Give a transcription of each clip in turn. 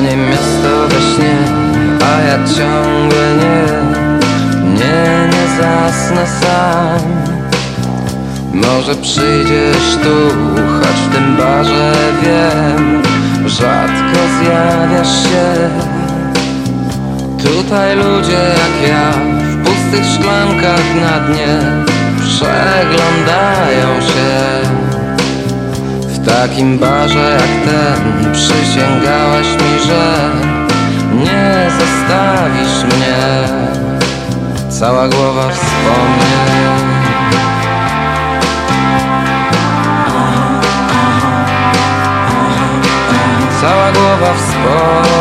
To nie miasto we śnie, a ja ciągle nie Nie, nie zasnę sam. Może przyjdziesz tu, choć w tym barze wiem. Rzadko zjawiasz się. Tutaj ludzie jak ja W pustych szklankach na dnie Przeglądają się W takim barze jak ten. Przysięgałaś mi, że Nie zostawisz mnie. Cała głowa wspomnień Cała głowa wspomnień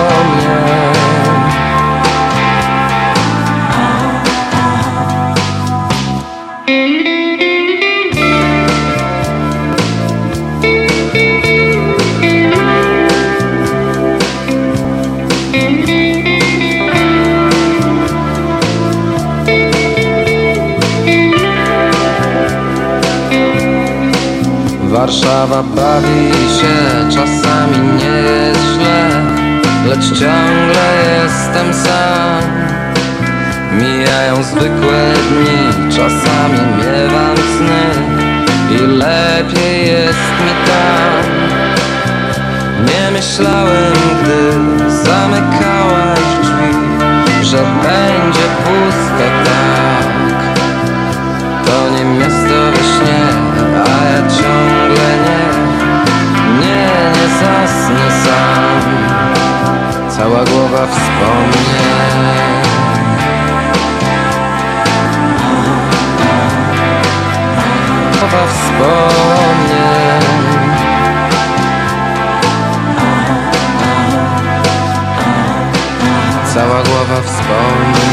Warszawa bawi się, czasami nie jest źle Lecz ciągle jestem sam. Mijają zwykłe dni, czasami miewam sny I lepiej jest mi tam. Nie myślałem, cała głowa wspomnień. Głowa wspomnień. Cała głowa wspomnień.